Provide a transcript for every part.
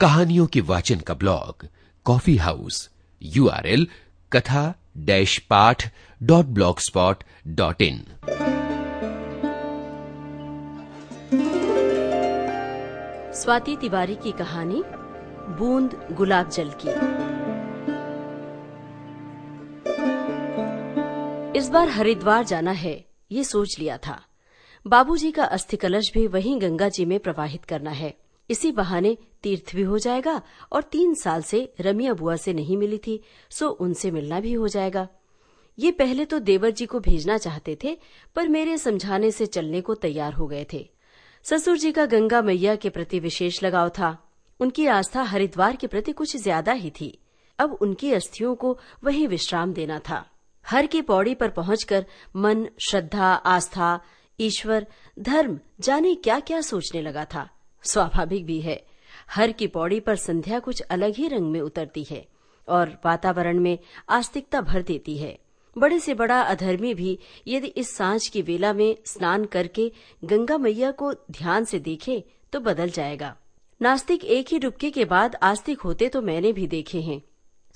कहानियों के वाचन का blog coffee house U R L कथा डैश पाठ dot blogspot dot in. Swati Tiwari की कहानी, बूंद गुलाब जल की। इस बार हरिद्वार जाना है, ये सोच लिया था। बाबूजी का अस्थि कलश भी वहीं गंगा जी में प्रवाहित करना है। इसी बहाने तीर्थ भी हो जाएगा और तीन साल से रमिया बुआ से नहीं मिली थी, सो उनसे मिलना भी हो जाएगा। ये पहले तो देवर जी को भेजना चाहते थे, पर मेरे समझाने से चलने को तैयार हो गए थे। ससुर जी का गंगा मैया के प्रति विशेष लगाव था। उनकी आस्था हरिद्वार के प्रति कुछ ज़्यादा ही थी। अब उनकी अस्थियों को वही विश्राम देना था। हर की पौड़ी पर पहुंचकर मन, श्रद्धा, आस्था, ईश्वर, धर्म, जाने क्या क्या सोचने लगा था। स्वाभाविक भी है। हर की पौड़ी पर संध्या कुछ अलग ही रंग में उतरती है और वातावरण में आस्तिकता भर देती है। बड़े से बड़ा अधर्मी भी यदि इस साँझ की वेला में स्नान करके गंगा मैया को ध्यान से देखे तो बदल जाएगा। नास्तिक एक ही डुबके के बाद आस्तिक होते तो मैंने भी देखे हैं।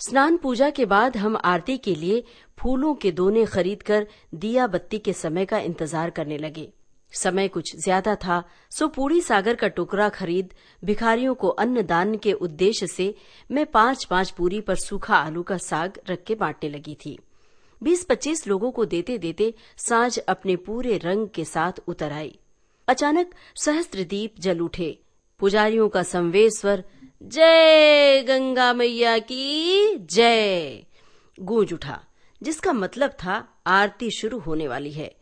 स्नान पूजा के बाद हम आरती के लिए फूलों के दोने खरीदकर दिया बत्ती के समय का इंतज़ार करने लगे। समय कुछ ज़्यादा था, सो पूरी सागर का टुकड़ा खरीद, भिखारियों को अन्न दान के उद्देश्य से मैं पाँच पाँच पूरी पर सूखा आलू का साग रख के बांटने लगी थी। बीस पच्चीस लोगों को देते देते साँझ अपने पूरे रंग के साथ उतर आई। अचानक सहस्त्र दीप जल उठे। पुजारियों का संवेश्वर जय गंगा मैया की, जय गूंज उठा, जिसका मतलब था, आरती शुरू होने वाली है।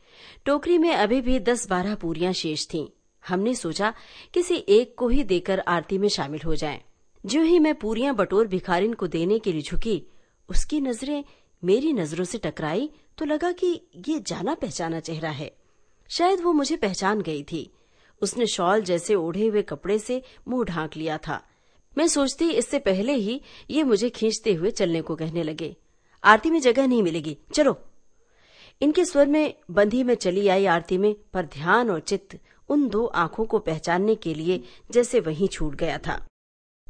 टोकरी में अभी भी दस बारह पूरियाँ शेष थीं। हमने सोचा, किसी एक को ही देकर आरती में शामिल हो जाएँ। जो ही मैं पूरियाँ बटोर भिखारिन को देने के लिए झुकी, उसकी नज़रें मेरी नज़रों से टकराई तो लगा कि ये जाना पहचाना चेहरा है। शायद वो मुझे पहचान गई थी। उसने शॉल जैसे ओढ़े हुए कपड़े से मुँह ढांक लिया था। मैं सोचती इससे पहले ही ये मुझे खींचते हुए चलने को कहने लगे। आरती में जगह नहीं मिलेगी। चलो। इनके स्वर में, बंधी में चली आई आरती में, पर ध्यान और चित्त उन दो आँखों को पहचानने के लिए जैसे वहीं छूट गया था।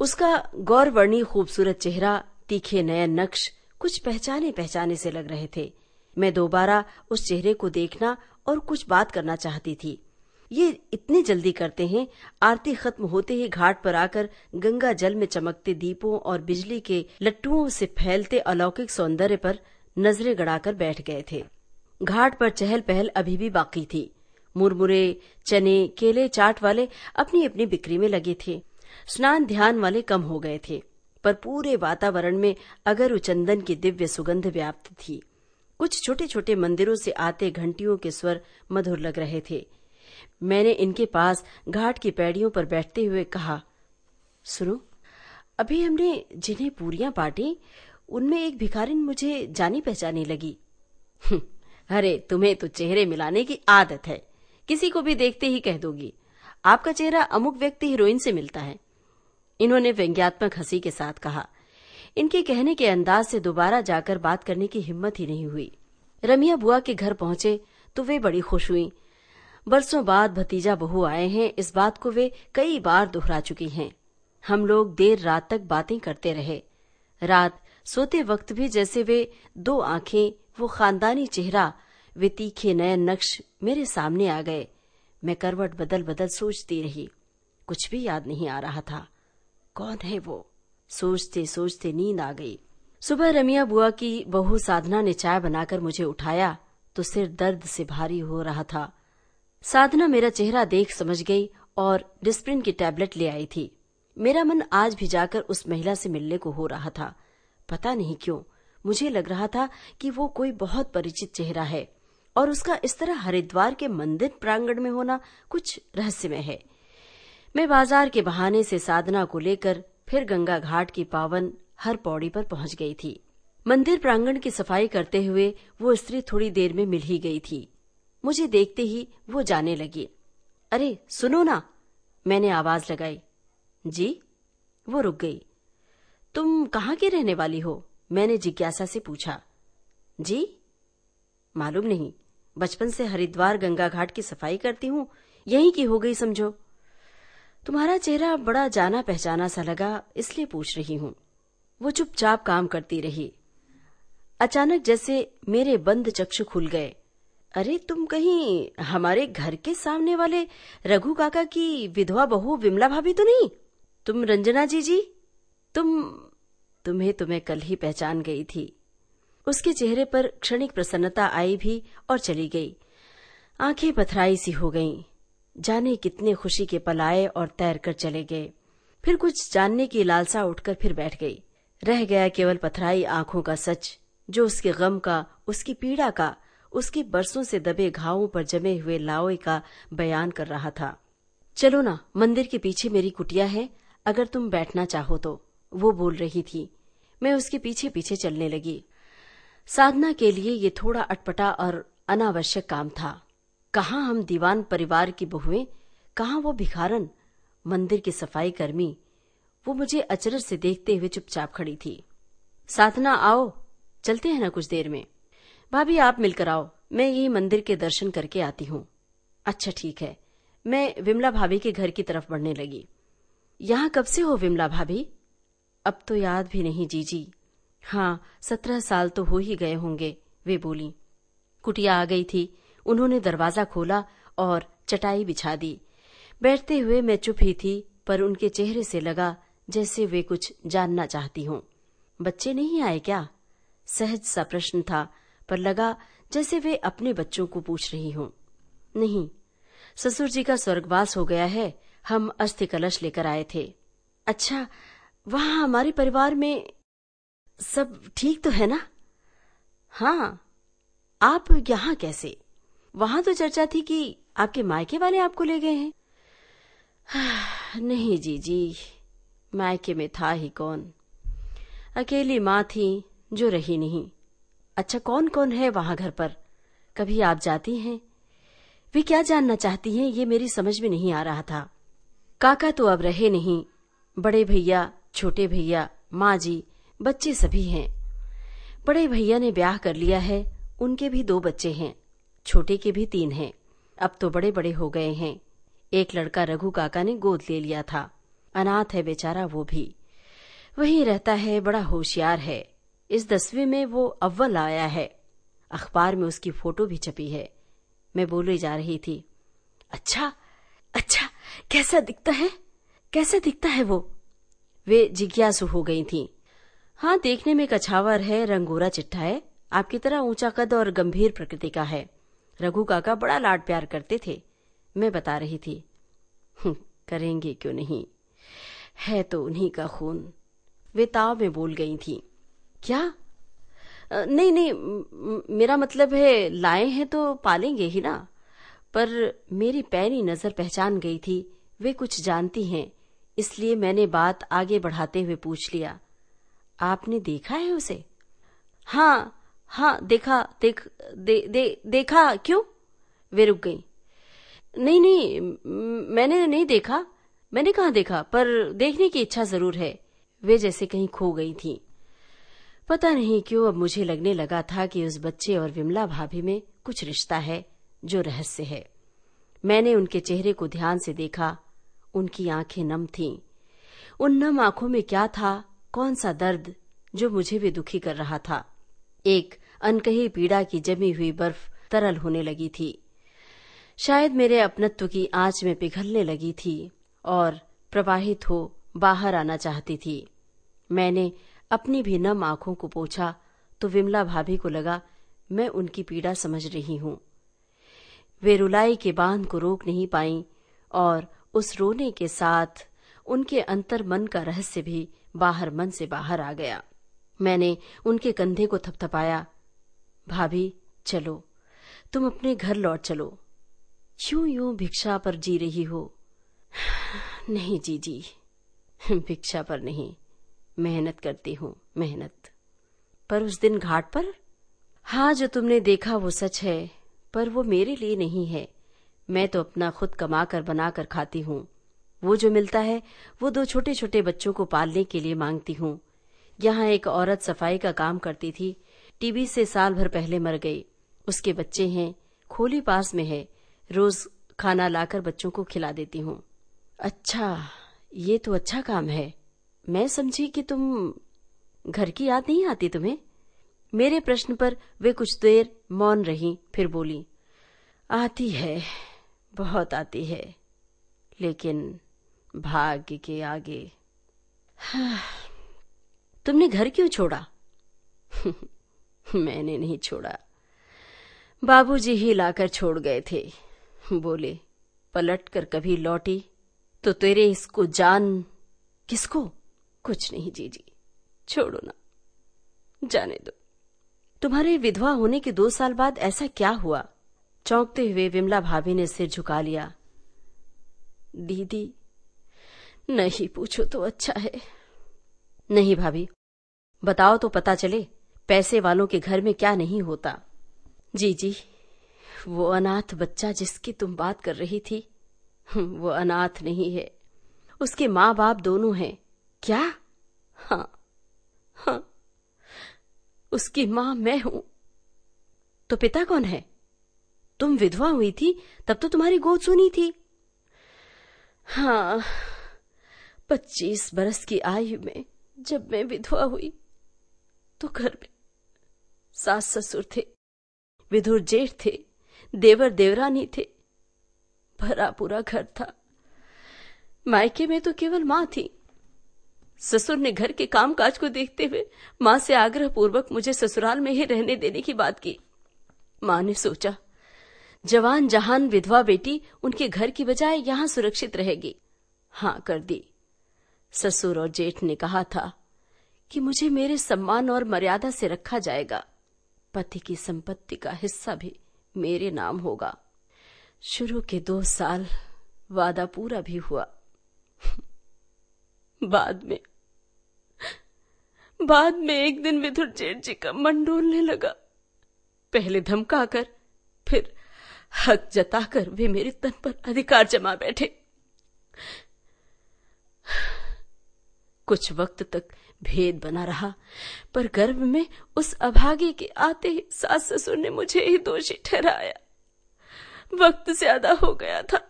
उसका गौरवर्णी खूबसूरत चेहरा, तीखे नयन नक्श, कुछ पहचाने पहचाने से लग रहे थे। मैं दोबारा उस चेहरे को देखना और कुछ बात करना चाहती थी। ये इतनी जल्दी करते हैं, आरती खत्म होते ही घाट पर आकर गंगा जल में चमकते दीपों और बिजली के लट्टुओं से फैलते अलौकिक सौंदर्य पर नज़रें गड़ाकर बैठ गए थे। घाट पर चहल पहल अभी भी बाकी थी। मुरमुरे, चने, केले, चाट वाले अपनी अपनी बिक्री में लगे थे। स्नान ध्यान वाले कम हो गए थे। पर पूरे वातावरण में अगर उचंदन की दिव्य सुगंध व्याप्त थी। कुछ छोटे छोटे मंदिरों से आते घंटियों के स्वर मधुर लग रहे थे। मैंने इनके पास घाट की पैड़ियों पर बैठते हुए कहा, सुनो, अभी हमने जिन्हें पूरियाँ बांटी, उनमें एक भिखारिन मुझे जानी पहचानी लगी। अरे, तुम्हें तो चेहरे मिलाने की आदत है। किसी को भी देखते ही कह दोगी, आपका चेहरा अमुक व्यक्ति हीरोइन से मिलता है। इन्होंने व्यंग्यात्मक हँसी के साथ कहा। इनके कहने के अंदाज से दोबारा जाकर बात करने की हिम्मत ही नहीं हुई। रमिया बुआ के घर पहुँचे तो वे बड़ी खुश हुई। बरसों बाद भतीजा बहू आए हैं, इस बात को वे कई बार दोहरा चुकी हैं। हम लोग देर रात तक बातें करते रहे। रात सोते वक्त भी जैसे वे दो आँखें, वो खानदानी चेहरा, वे तीखे नए नक्श मेरे सामने आ गए। मैं करवट बदल बदल सोचती रही। कुछ भी याद नहीं आ रहा था। कौन है वो? सोचते सोचते नींद आ गई। सुबह रमिया बुआ की बहू साधना ने चाय बनाकर मुझे उठाया तो सिर दर्द से भारी हो रहा था। साधना मेरा चेहरा देख समझ गई और डिस्प्रिन की टैबलेट ले आई थी। मेरा मन आज भी जाकर उस महिला से मिलने को हो रहा था। पता नहीं क्यों, मुझे लग रहा था कि वो कोई बहुत परिचित चेहरा है और उसका इस तरह हरिद्वार के मंदिर प्रांगण में होना कुछ रहस्यमय है। मैं बाज़ार के बहाने से साधना को लेकर फिर गंगा घाट की पावन हर पौड़ी पर पहुँच गई थी। मंदिर प्रांगण की सफ़ाई करते हुए वो स्त्री थोड़ी देर में मिल ही गई थी। मुझे देखते ही वो जाने लगी। अरे, सुनो ना! मैंने आवाज़ लगाई। जी? वो रुक गई। तुम कहाँ की रहने वाली हो? मैंने जिज्ञासा से पूछा। जी? मालूम नहीं। बचपन से हरिद्वार गंगा घाट की सफ़ाई करती हूँ। यहीं की हो गई समझो। तुम्हारा चेहरा बड़ा जाना पहचाना सा लगा, इसलिए पूछ रही हूँ। वो चुपचाप काम करती रही। अचानक जैसे मेरे बंद चक्षु खुल गए। अरे, तुम कहीं हमारे घर के सामने वाले रघु काका की विधवा बहू विमला भाभी तो नहीं? तुम रंजना जी जी? तुम, तुम्हें तुम्हें कल ही पहचान गई थी। उसके चेहरे पर क्षणिक प्रसन्नता आई भी और चली गई। आँखें पथराई सी हो गईं। जाने कितने खुशी के पल आए और तैर कर चले गए। फिर कुछ जानने की लालसा उठकर फिर बैठ गई। रह गया केवल पथराई आँखों का सच, जो उसके गम का, उसकी पीड़ा का, उसके बरसों से दबे घावों पर जमे हुए लाओए का बयान कर रहा था। चलो ना, मंदिर के पीछे मेरी कुटिया है, अगर तुम बैठना चाहो तो। वो बोल रही थी। मैं उसके पीछे पीछे चलने लगी। साधना के लिए ये थोड़ा अटपटा और अनावश्यक काम था। कहाँ हम दीवान परिवार की बहुएँ? कहाँ वो भिखारन? मंदिर की सफ़ाई कर्मी। वो मुझे अचरज से देखते हुए चुपचाप खड़ी थी। साधना, आओ। चलते हैं ना कुछ देर में। भाभी, आप मिलकर आओ। मैं यही मंदिर के दर्शन करके आती हूँ। अच्छा ठीक है। मैं विमला भाभी के घर की तरफ़ बढ़ने लगी। यहाँ कब से हो विमला भाभी? अब तो याद भी नहीं, जीजी। हाँ सत्रह साल तो हो ही गए होंगे, वे बोली। कुटिया आ गई थी। उन्होंने दरवाज़ा खोला और चटाई बिछा दी। बैठते हुए मैं चुप ही थी, पर उनके चेहरे से लगा जैसे वे कुछ जानना चाहती हों। बच्चे नहीं आए क्या? सहज सा प्रश्न था, पर लगा जैसे वे अपने बच्चों को पूछ रही हों। नहीं, ससुर जी का स्वर्गवास हो गया है, हम अस्थि कलश लेकर आए थे। अच्छा वहाँ हमारे परिवार में सब ठीक तो है ना? हाँ। आप यहाँ कैसे? वहाँ तो चर्चा थी कि आपके मायके वाले आपको ले गए हैं। नहीं, जी जी। मायके में था ही कौन? अकेली माँ थी जो रही नहीं। अच्छा कौन कौन है वहाँ घर पर? कभी आप जाती हैं? वे क्या जानना चाहती हैं? ये मेरी समझ में नहीं आ रहा था। काका तो अब रहे नहीं। बड़े भैया छोटे भैया, माँ जी, बच्चे सभी हैं। बड़े भैया ने ब्याह कर लिया है, उनके भी दो बच्चे हैं, छोटे के भी तीन हैं। अब तो बड़े बड़े हो गए हैं। एक लड़का रघु काका ने गोद ले लिया था। अनाथ है बेचारा वो भी। वहीं रहता है, बड़ा होशियार है। इस दसवीं में वो अव्वल आया है। अखबार में उसकी फ़ोटो भी छपी है। मैं बोले जा रही थी अच्छा अच्छा कैसा दिखता है? कैसा दिखता है वो? वे जिज्ञासु हो गई थी। हाँ देखने में कछावर है रंगोरा चिट्ठा है। आपकी तरह ऊँचा कद और गंभीर प्रकृति का है। रघु काका बड़ा लाड प्यार करते थे। मैं बता रही थी। हम्म, करेंगे क्यों नहीं? है तो उन्हीं का खून। वे ताव में बोल गई थी। क्या? नहीं नहीं मेरा मतलब है लाए हैं तो पालेंगे ही ना? पर मेरी पैनी नज़र पहचान गई थी। वे कुछ जानती हैं। इसलिए मैंने बात आगे बढ़ाते हुए पूछ लिया आपने देखा है उसे? हाँ हाँ देखा देख दे, दे, देखा क्यों? वे रुक गई। नहीं नहीं मैंने नहीं देखा मैंने कहा देखा? पर देखने की इच्छा ज़रूर है। वे जैसे कहीं खो गई थी। पता नहीं क्यों अब मुझे लगने लगा था कि उस बच्चे और विमला भाभी में कुछ रिश्ता है जो रहस्य है। मैंने उनके चेहरे को ध्यान से देखा उनकी आँखें नम थीं। उन नम आँखों में क्या था? कौन सा दर्द जो मुझे भी दुखी कर रहा था? एक अनकही पीड़ा की जमी हुई बर्फ़ तरल होने लगी थी। शायद मेरे अपनत्व की आँच में पिघलने लगी थी और प्रवाहित हो बाहर आना चाहती थी। मैंने अपनी भी नम आँखों को पोछा तो विमला भाभी को लगा, मैं उनकी पीड़ा समझ रही हूँ। वे रुलाई के बाँध को रोक नहीं पाई और उस रोने के साथ उनके अंतर मन का रहस्य भी बाहर मन से बाहर आ गया। मैंने उनके कंधे को थपथपाया। भाभी, चलो। तुम अपने घर लौट चलो। क्यों यूँ भिक्षा पर जी रही हो। नहीं जी जी भिक्षा पर नहीं। मेहनत करती हूँ, मेहनत। पर उस दिन घाट पर? हाँ जो तुमने देखा वो सच है, पर वो मेरे लिए नहीं है। मैं तो अपना खुद कमा कर बना कर खाती हूँ। वो जो मिलता है, वो दो छोटे छोटे बच्चों को पालने के लिए मांगती हूँ। यहाँ एक औरत सफ़ाई का काम करती थी। टीबी से साल भर पहले मर गई। उसके बच्चे हैं, खोली पास में है। रोज खाना लाकर बच्चों को खिला देती हूँ। अच्छा ये तो अच्छा काम है। मैं समझी कि तुम, घर की याद नहीं आती तुम्हें? मेरे प्रश्न पर वे कुछ देर मौन रही, फिर बोली, आती है। बहुत आती है लेकिन भाग्य के आगे। हाँ, तुमने घर क्यों छोड़ा? मैंने नहीं छोड़ा। बाबूजी ही लाकर छोड़ गए थे। बोले पलट कर कभी लौटी तो तेरे इसको जान किसको? कुछ नहीं जीजी छोड़ो ना जाने दो। तुम्हारे विधवा होने के दो साल बाद ऐसा क्या हुआ? चौंकते हुए विमला भाभी ने सिर झुका लिया। दीदी, नहीं पूछो तो अच्छा है। नहीं भाभी, बताओ तो पता चले पैसे वालों के घर में क्या नहीं होता। जी जी, वो अनाथ बच्चा जिसकी तुम बात कर रही थी वो अनाथ नहीं है। उसके माँ बाप दोनों हैं। क्या? हाँ हाँ उसकी माँ मैं हूँ। तो पिता कौन है? तुम विधवा हुई थी, तब तो तुम्हारी गोद सुनी थी। हाँ पच्चीस बरस की आयु में जब मैं विधवा हुई तो घर में सास ससुर थे, विधुर जेठ थे, देवर देवरानी थे, भरा पूरा घर था। मायके में तो केवल माँ थी। ससुर ने घर के कामकाज को देखते हुए माँ से आग्रह पूर्वक मुझे ससुराल में ही रहने देने की बात की। माँ ने सोचा जवान जहान विधवा बेटी उनके घर की बजाय यहाँ सुरक्षित रहेगी। हाँ, कर दी। ससुर और जेठ ने कहा था कि मुझे मेरे सम्मान और मर्यादा से रखा जाएगा। पति की संपत्ति का हिस्सा भी मेरे नाम होगा। शुरू के दो साल वादा पूरा भी हुआ। बाद में बाद में एक दिन विधुर जेठ जी का मन डोलने लगा। पहले धमकाकर फिर हक जताकर वे मेरे तन पर अधिकार जमा बैठे। कुछ वक्त तक भेद बना रहा, पर गर्भ में उस अभागे के आते ही सास ससुर ने मुझे ही दोषी ठहराया। वक्त ज़्यादा हो गया था।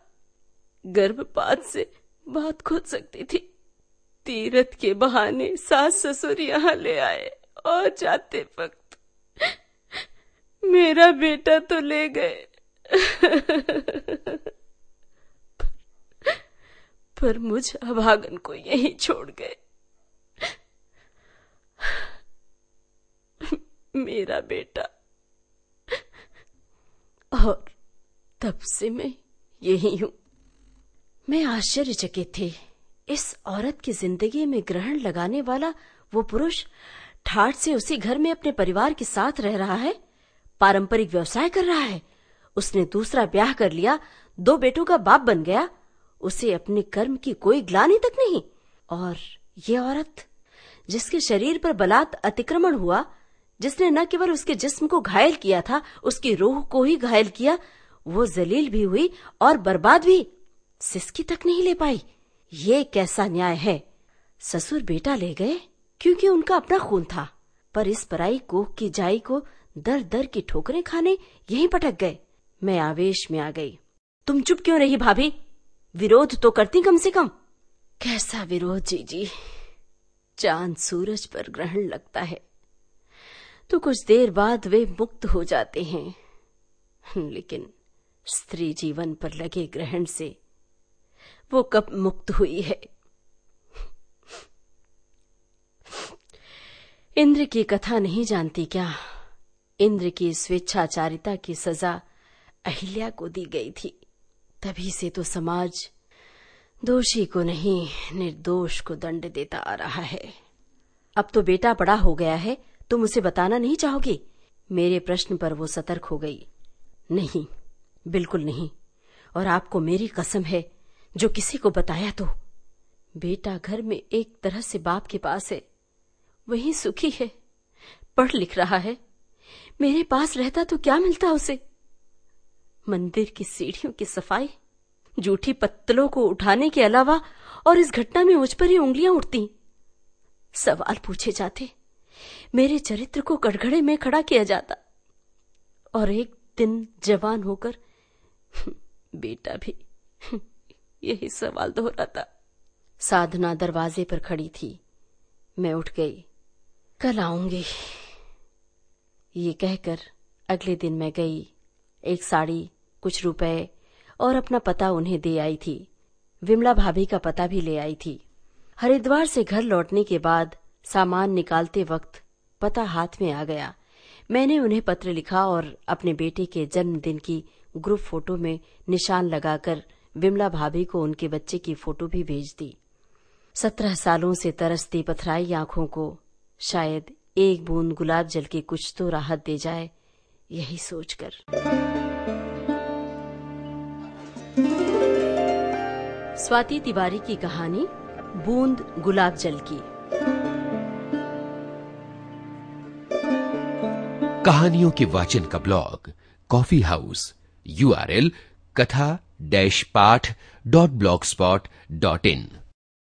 गर्भपात से बात खोद सकती थी। तीरथ के बहाने सास ससुर यहाँ ले आए और जाते वक्त मेरा बेटा तो ले गए। पर मुझ अभागन को यही छोड़ गए। मेरा बेटा। और तब से मैं यही हूँ। मैं आश्चर्यचकित थी। इस औरत की ज़िंदगी में ग्रहण लगाने वाला वो पुरुष ठाठ से उसी घर में अपने परिवार के साथ रह रहा है, पारंपरिक व्यवसाय कर रहा है। उसने दूसरा ब्याह कर लिया, दो बेटों का बाप बन गया, उसे अपने कर्म की कोई ग्लानी तक नहीं। और ये औरत, जिसके शरीर पर बलात् अतिक्रमण हुआ, जिसने न केवल उसके जिस्म को घायल किया था, उसकी रूह को ही घायल किया, वो जलील भी हुई और बर्बाद भी, सिसकी तक नहीं ले पाई। ये कैसा न्याय है? ससुर बेटा ले गए, क्योंकि उनका अपना खून था, पर इस पराई कोख की जाई को दर दर की ठोकरें खाने यहीं पटक गए। मैं आवेश में आ गई। तुम चुप क्यों रही भाभी? विरोध तो करती कम से कम। कैसा विरोध जी जी चाँद सूरज पर ग्रहण लगता है। तो कुछ देर बाद वे मुक्त हो जाते हैं। लेकिन स्त्री जीवन पर लगे ग्रहण से वो कब मुक्त हुई है? इंद्र की कथा नहीं जानती क्या? इंद्र की स्वेच्छाचारिता की सजा अहिल्या को दी गई थी। तभी से तो समाज दोषी को नहीं, निर्दोष को दंड देता आ रहा है। अब तो बेटा बड़ा हो गया है, तुम उसे बताना नहीं चाहोगे? मेरे प्रश्न पर वो सतर्क हो गई। नहीं, बिल्कुल नहीं। और आपको मेरी कसम है, जो किसी को बताया तो। बेटा घर में एक तरह से बाप के पास है। वही सुखी है, पढ़ लिख रहा है। मेरे पास रहता तो क्या मिलता उसे? मंदिर की सीढ़ियों की सफ़ाई, जूठी पत्तलों को उठाने के अलावा और इस घटना में मुझ पर ही उंगलियाँ उठती सवाल पूछे जाते, मेरे चरित्र को कटघड़े में खड़ा किया जाता। और एक दिन जवान होकर, बेटा भी, यही सवाल दोहराता साधना दरवाजे पर खड़ी थी। मैं उठ गई। कल आऊँगी। ये कहकर अगले दिन मैं गई, एक साड़ी कुछ रुपए और अपना पता उन्हें दे आई थी। विमला भाभी का पता भी ले आई थी। हरिद्वार से घर लौटने के बाद सामान निकालते वक्त पता हाथ में आ गया। मैंने उन्हें पत्र लिखा और अपने बेटे के जन्मदिन की ग्रुप फ़ोटो में निशान लगाकर विमला भाभी को उनके बच्चे की फ़ोटो भी भेज दी। सत्रह सालों से तरसती पथराई आँखों को शायद एक बूंद गुलाब जल के कुछ तो राहत दे जाए, यही सोचकर। स्वाति तिवारी की कहानी, बूंद गुलाब जल की। कहानियों के वाचन का ब्लॉग, कॉफ़ी हाउस यूआरएल कथा डैश पाठ डॉट ब्लॉक स्पॉट डॉट इन।